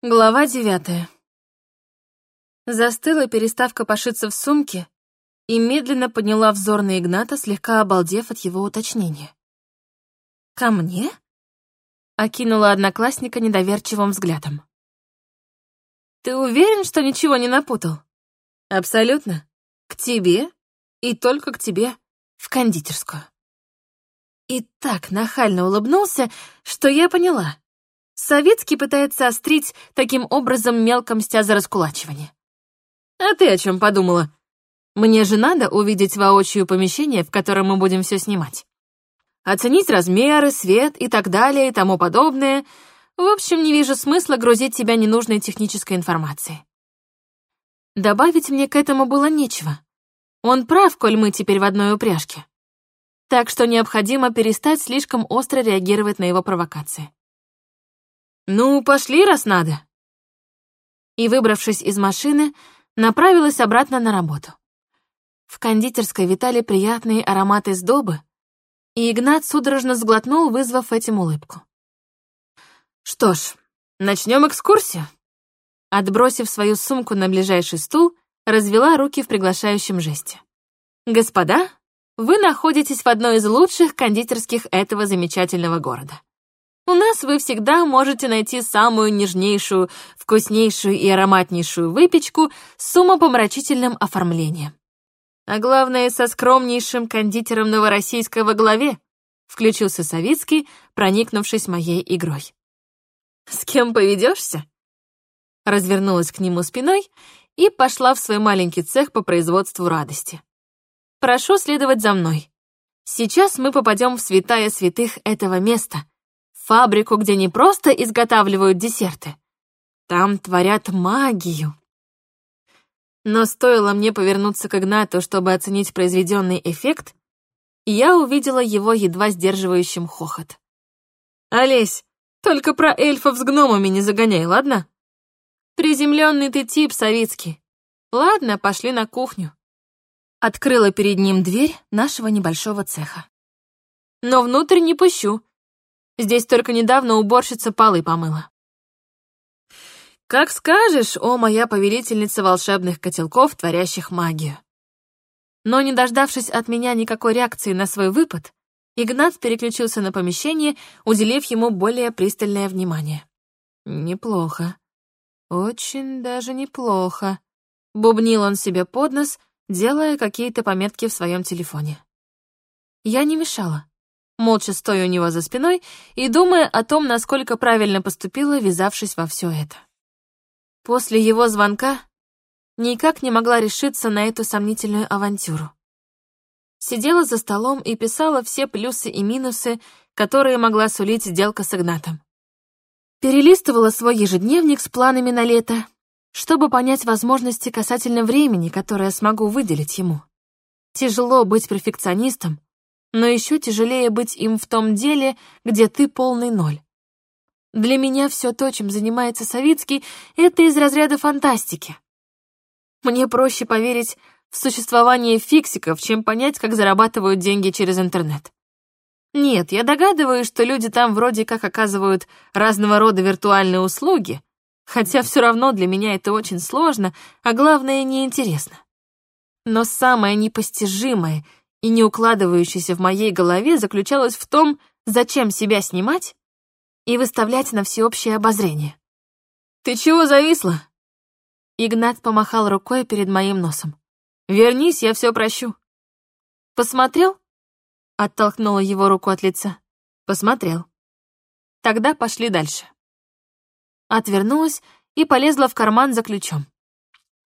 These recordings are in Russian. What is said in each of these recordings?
Глава девятая. Застыла, перестав копошиться в сумке, и медленно подняла взор на Игната, слегка обалдев от его уточнения. «Ко мне?» — окинула одноклассника недоверчивым взглядом. «Ты уверен, что ничего не напутал?» «Абсолютно. К тебе и только к тебе в кондитерскую». И так нахально улыбнулся, что я поняла. Советский пытается острить, таким образом мелко мстя за раскулачивание. А ты о чем подумала? Мне же надо увидеть воочию помещение, в котором мы будем все снимать. Оценить размеры, свет и так далее и тому подобное. В общем, не вижу смысла грузить тебя ненужной технической информацией. Добавить мне к этому было нечего. Он прав, коль мы теперь в одной упряжке. Так что необходимо перестать слишком остро реагировать на его провокации. «Ну, пошли, раз надо». И, выбравшись из машины, направилась обратно на работу. В кондитерской витали приятные ароматы сдобы, и Игнат судорожно сглотнул, вызвав этим улыбку. «Что ж, начнем экскурсию». Отбросив свою сумку на ближайший стул, развела руки в приглашающем жесте. «Господа, вы находитесь в одной из лучших кондитерских этого замечательного города. У нас вы всегда можете найти самую нежнейшую, вкуснейшую и ароматнейшую выпечку с умопомрачительным оформлением. А главное, со скромнейшим кондитером Новороссийска во главе, включился Савицкий, проникнувшись моей игрой. «С кем поведешься?» Развернулась к нему спиной и пошла в свой маленький цех по производству радости. «Прошу следовать за мной. Сейчас мы попадем в святая святых этого места — фабрику, где не просто изготавливают десерты. Там творят магию. Но стоило мне повернуться к Игнату, чтобы оценить произведенный эффект, я увидела его едва сдерживающим хохот. «Олесь, только про эльфов с гномами не загоняй, ладно?» «Приземленный ты тип, Савицкий. Ладно, пошли на кухню». Открыла перед ним дверь нашего небольшого цеха. «Но внутрь не пущу. Здесь только недавно уборщица полы помыла. «Как скажешь, о моя повелительница волшебных котелков, творящих магию». Но не дождавшись от меня никакой реакции на свой выпад, Игнат переключился на помещение, уделив ему более пристальное внимание. «Неплохо. Очень даже неплохо», — бубнил он себе под нос, делая какие-то пометки в своем телефоне. Я не мешала молча стоя у него за спиной и думая о том, насколько правильно поступила, ввязавшись во все это. После его звонка никак не могла решиться на эту сомнительную авантюру. Сидела за столом и писала все плюсы и минусы, которые могла сулить сделка с Игнатом. Перелистывала свой ежедневник с планами на лето, чтобы понять возможности касательно времени, которое смогу выделить ему. Тяжело быть перфекционистом, но еще тяжелее быть им в том деле, где ты полный ноль. Для меня все то, чем занимается Савицкий, это из разряда фантастики. Мне проще поверить в существование фиксиков, чем понять, как зарабатывают деньги через интернет. Нет, я догадываюсь, что люди там вроде как оказывают разного рода виртуальные услуги, хотя все равно для меня это очень сложно, а главное, неинтересно. Но самое непостижимое — и не укладывающейся в моей голове заключалась в том, зачем себя снимать и выставлять на всеобщее обозрение. «Ты чего зависла?» Игнат помахал рукой перед моим носом. «Вернись, я все прощу». «Посмотрел?» Оттолкнула его руку от лица. «Посмотрел». «Тогда пошли дальше». Отвернулась и полезла в карман за ключом.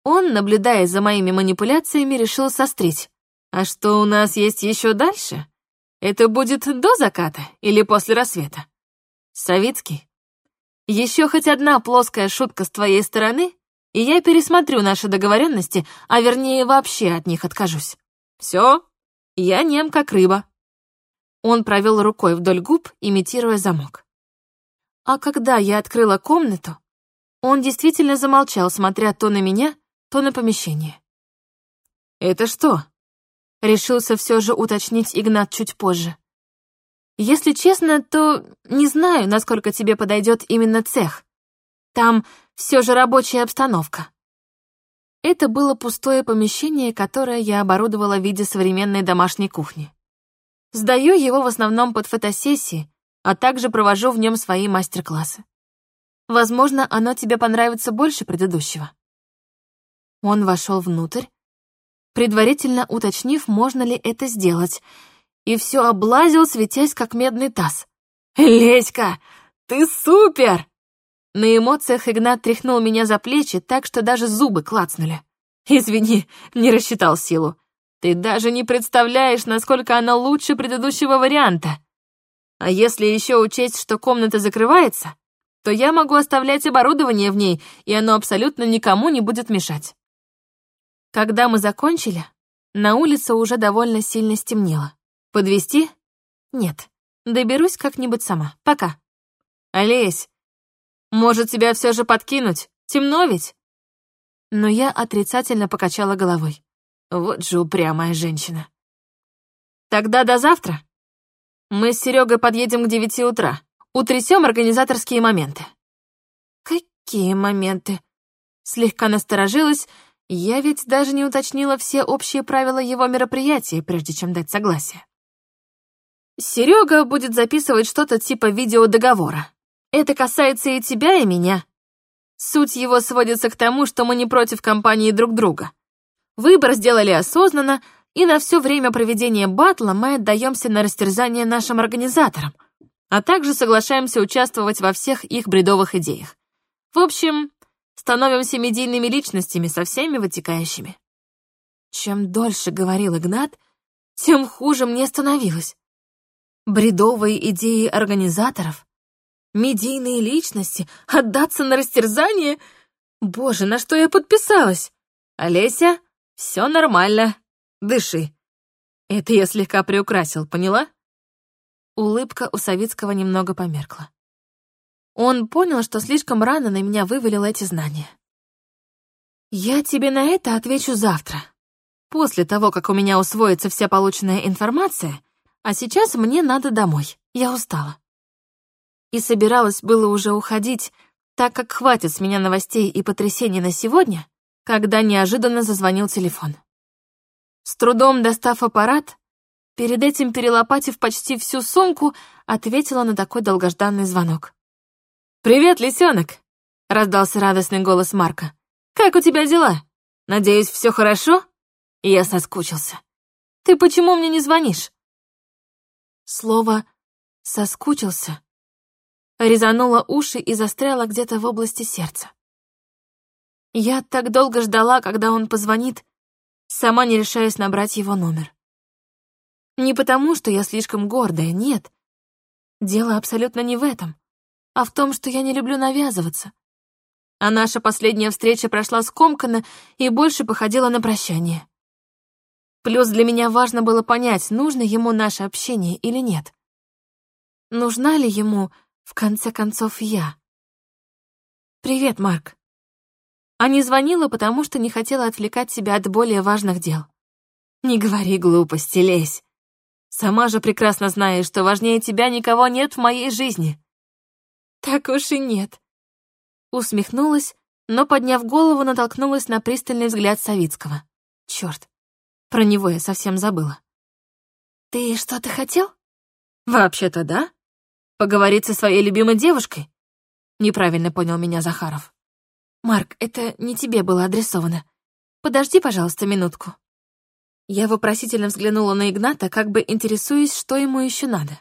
Он, наблюдая за моими манипуляциями, решил сострить. А что у нас есть еще дальше? Это будет до заката или после рассвета? Савицкий, еще хоть одна плоская шутка с твоей стороны, и я пересмотрю наши договоренности, а вернее вообще от них откажусь. Все, я нем как рыба. Он провел рукой вдоль губ, имитируя замок. А когда я открыла комнату, он действительно замолчал, смотря то на меня, то на помещение. «Это что?» Решился все же уточнить Игнат чуть позже. Если честно, то не знаю, насколько тебе подойдет именно цех. Там все же рабочая обстановка. Это было пустое помещение, которое я оборудовала в виде современной домашней кухни. Сдаю его в основном под фотосессии, а также провожу в нем свои мастер-классы. Возможно, оно тебе понравится больше предыдущего. Он вошел внутрь, предварительно уточнив, можно ли это сделать, и все облазил, светясь, как медный таз. «Леська, ты супер!» На эмоциях Игнат тряхнул меня за плечи так, что даже зубы клацнули. «Извини, не рассчитал силу. Ты даже не представляешь, насколько она лучше предыдущего варианта. А если еще учесть, что комната закрывается, то я могу оставлять оборудование в ней, и оно абсолютно никому не будет мешать». Когда мы закончили, на улице уже довольно сильно стемнело. Подвести? Нет. Доберусь как-нибудь сама. Пока. Олесь, может, тебя все же подкинуть? Темно ведь? Но я отрицательно покачала головой. Вот же упрямая женщина. Тогда до завтра. Мы с Серегой подъедем к девяти утра. Утрясем организаторские моменты. Какие моменты? Слегка насторожилась я ведь даже не уточнила все общие правила его мероприятия, прежде чем дать согласие. Серега будет записывать что-то типа видеодоговора. Это касается и тебя, и меня. Суть его сводится к тому, что мы не против компании друг друга. Выбор сделали осознанно, и на все время проведения батла мы отдаемся на растерзание нашим организаторам, а также соглашаемся участвовать во всех их бредовых идеях. В общем, становимся медийными личностями со всеми вытекающими. Чем дольше говорил Игнат, тем хуже мне становилось. Бредовые идеи организаторов, медийные личности, отдаться на растерзание. Боже, на что я подписалась? Олеся, все нормально, дыши. Это я слегка приукрасил, поняла? Улыбка у Савицкого немного померкла. Он понял, что слишком рано на меня вывалил эти знания. «Я тебе на это отвечу завтра, после того, как у меня усвоится вся полученная информация, а сейчас мне надо домой, я устала». И собиралась было уже уходить, так как хватит с меня новостей и потрясений на сегодня, когда неожиданно зазвонил телефон. С трудом достав аппарат, перед этим перелопатив почти всю сумку, ответила на такой долгожданный звонок. «Привет, лисенок!» — раздался радостный голос Марка. «Как у тебя дела? Надеюсь, все хорошо?» Я соскучился. «Ты почему мне не звонишь?» Слово «соскучился» резануло уши и застряло где-то в области сердца. Я так долго ждала, когда он позвонит, сама не решаясь набрать его номер. Не потому, что я слишком гордая, нет. Дело абсолютно не в этом а в том, что я не люблю навязываться. А наша последняя встреча прошла скомканно и больше походила на прощание. Плюс для меня важно было понять, нужно ему наше общение или нет. Нужна ли ему, в конце концов, я? «Привет, Марк». А не звонила, потому что не хотела отвлекать себя от более важных дел. Не говори глупости, лезь. Сама же прекрасно знаешь, что важнее тебя никого нет в моей жизни. Так уж и нет. Усмехнулась, но, подняв голову, натолкнулась на пристальный взгляд Савицкого. Черт, про него я совсем забыла. «Ты что-то хотел?» «Вообще-то да. Поговорить со своей любимой девушкой?» Неправильно понял меня Захаров. «Марк, это не тебе было адресовано. Подожди, пожалуйста, минутку». Я вопросительно взглянула на Игната, как бы интересуясь, что ему еще надо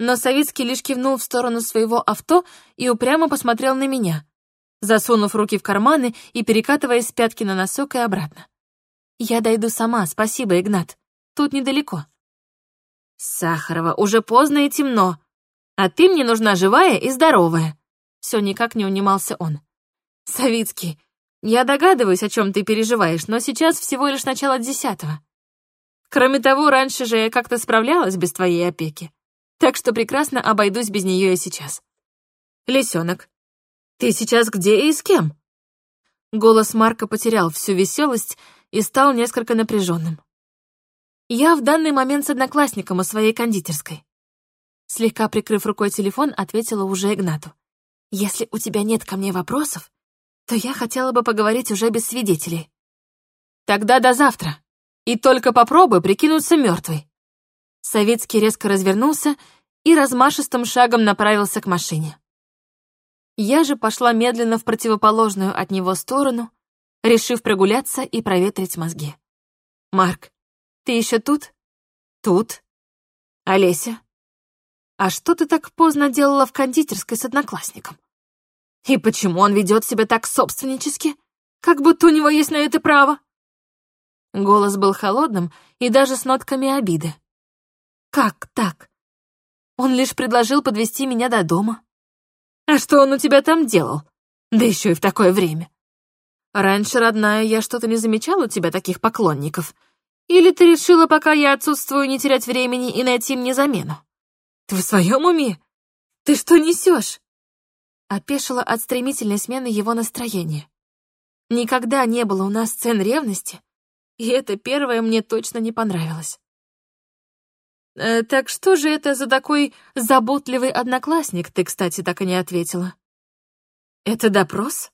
но Савицкий лишь кивнул в сторону своего авто и упрямо посмотрел на меня, засунув руки в карманы и перекатываясь с пятки на носок и обратно. «Я дойду сама, спасибо, Игнат. Тут недалеко». «Сахарова, уже поздно и темно. А ты мне нужна живая и здоровая». Все никак не унимался он. «Савицкий, я догадываюсь, о чем ты переживаешь, но сейчас всего лишь начало десятого. Кроме того, раньше же я как-то справлялась без твоей опеки так что прекрасно обойдусь без нее и сейчас. Лисенок, ты сейчас где и с кем? Голос Марка потерял всю веселость и стал несколько напряженным. Я в данный момент с одноклассником у своей кондитерской. Слегка прикрыв рукой телефон, ответила уже Игнату. Если у тебя нет ко мне вопросов, то я хотела бы поговорить уже без свидетелей. Тогда до завтра. И только попробуй прикинуться мертвой. Советский резко развернулся и размашистым шагом направился к машине. Я же пошла медленно в противоположную от него сторону, решив прогуляться и проветрить мозги. «Марк, ты еще тут?» «Тут». «Олеся?» «А что ты так поздно делала в кондитерской с одноклассником?» «И почему он ведет себя так собственнически? Как будто у него есть на это право?» Голос был холодным и даже с нотками обиды. «Как так? Он лишь предложил подвести меня до дома. А что он у тебя там делал? Да еще и в такое время. Раньше, родная, я что-то не замечала у тебя таких поклонников. Или ты решила, пока я отсутствую, не терять времени и найти мне замену? Ты в своем уме? Ты что несешь? Опешила от стремительной смены его настроения. Никогда не было у нас сцен ревности, и это первое мне точно не понравилось. Э, «Так что же это за такой заботливый одноклассник, ты, кстати, так и не ответила?» «Это допрос?»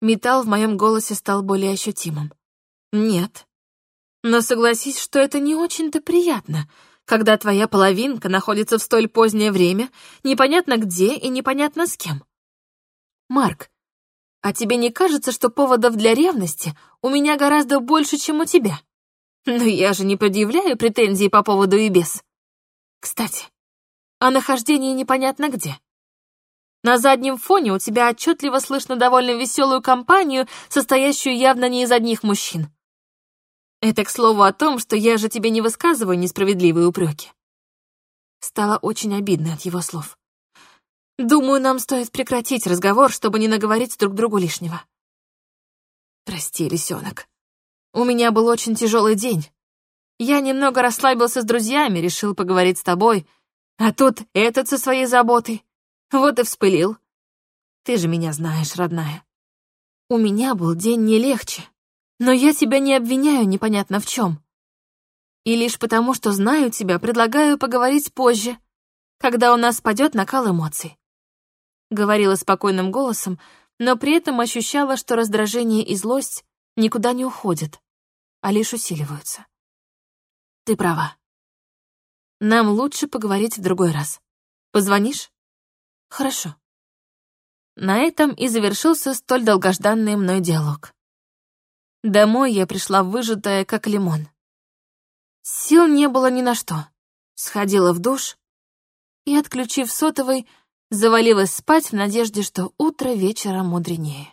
Металл в моем голосе стал более ощутимым. «Нет. Но согласись, что это не очень-то приятно, когда твоя половинка находится в столь позднее время, непонятно где и непонятно с кем. Марк, а тебе не кажется, что поводов для ревности у меня гораздо больше, чем у тебя? Но я же не предъявляю претензий по поводу и без. Кстати, о нахождении непонятно где. На заднем фоне у тебя отчетливо слышно довольно веселую компанию, состоящую явно не из одних мужчин. Это, к слову, о том, что я же тебе не высказываю несправедливые упреки. Стало очень обидно от его слов. Думаю, нам стоит прекратить разговор, чтобы не наговорить друг другу лишнего. Прости, лисенок. У меня был очень тяжелый день. Я немного расслабился с друзьями, решил поговорить с тобой, а тут этот со своей заботой. Вот и вспылил. Ты же меня знаешь, родная. У меня был день не легче, но я тебя не обвиняю непонятно в чем. И лишь потому, что знаю тебя, предлагаю поговорить позже, когда у нас спадет накал эмоций говорила спокойным голосом, но при этом ощущала, что раздражение и злость никуда не уходят, а лишь усиливаются. Ты права. Нам лучше поговорить в другой раз. Позвонишь? Хорошо. На этом и завершился столь долгожданный мной диалог. Домой я пришла выжатая, как лимон. Сил не было ни на что. Сходила в душ и, отключив сотовый, завалилась спать в надежде, что утро вечера мудренее.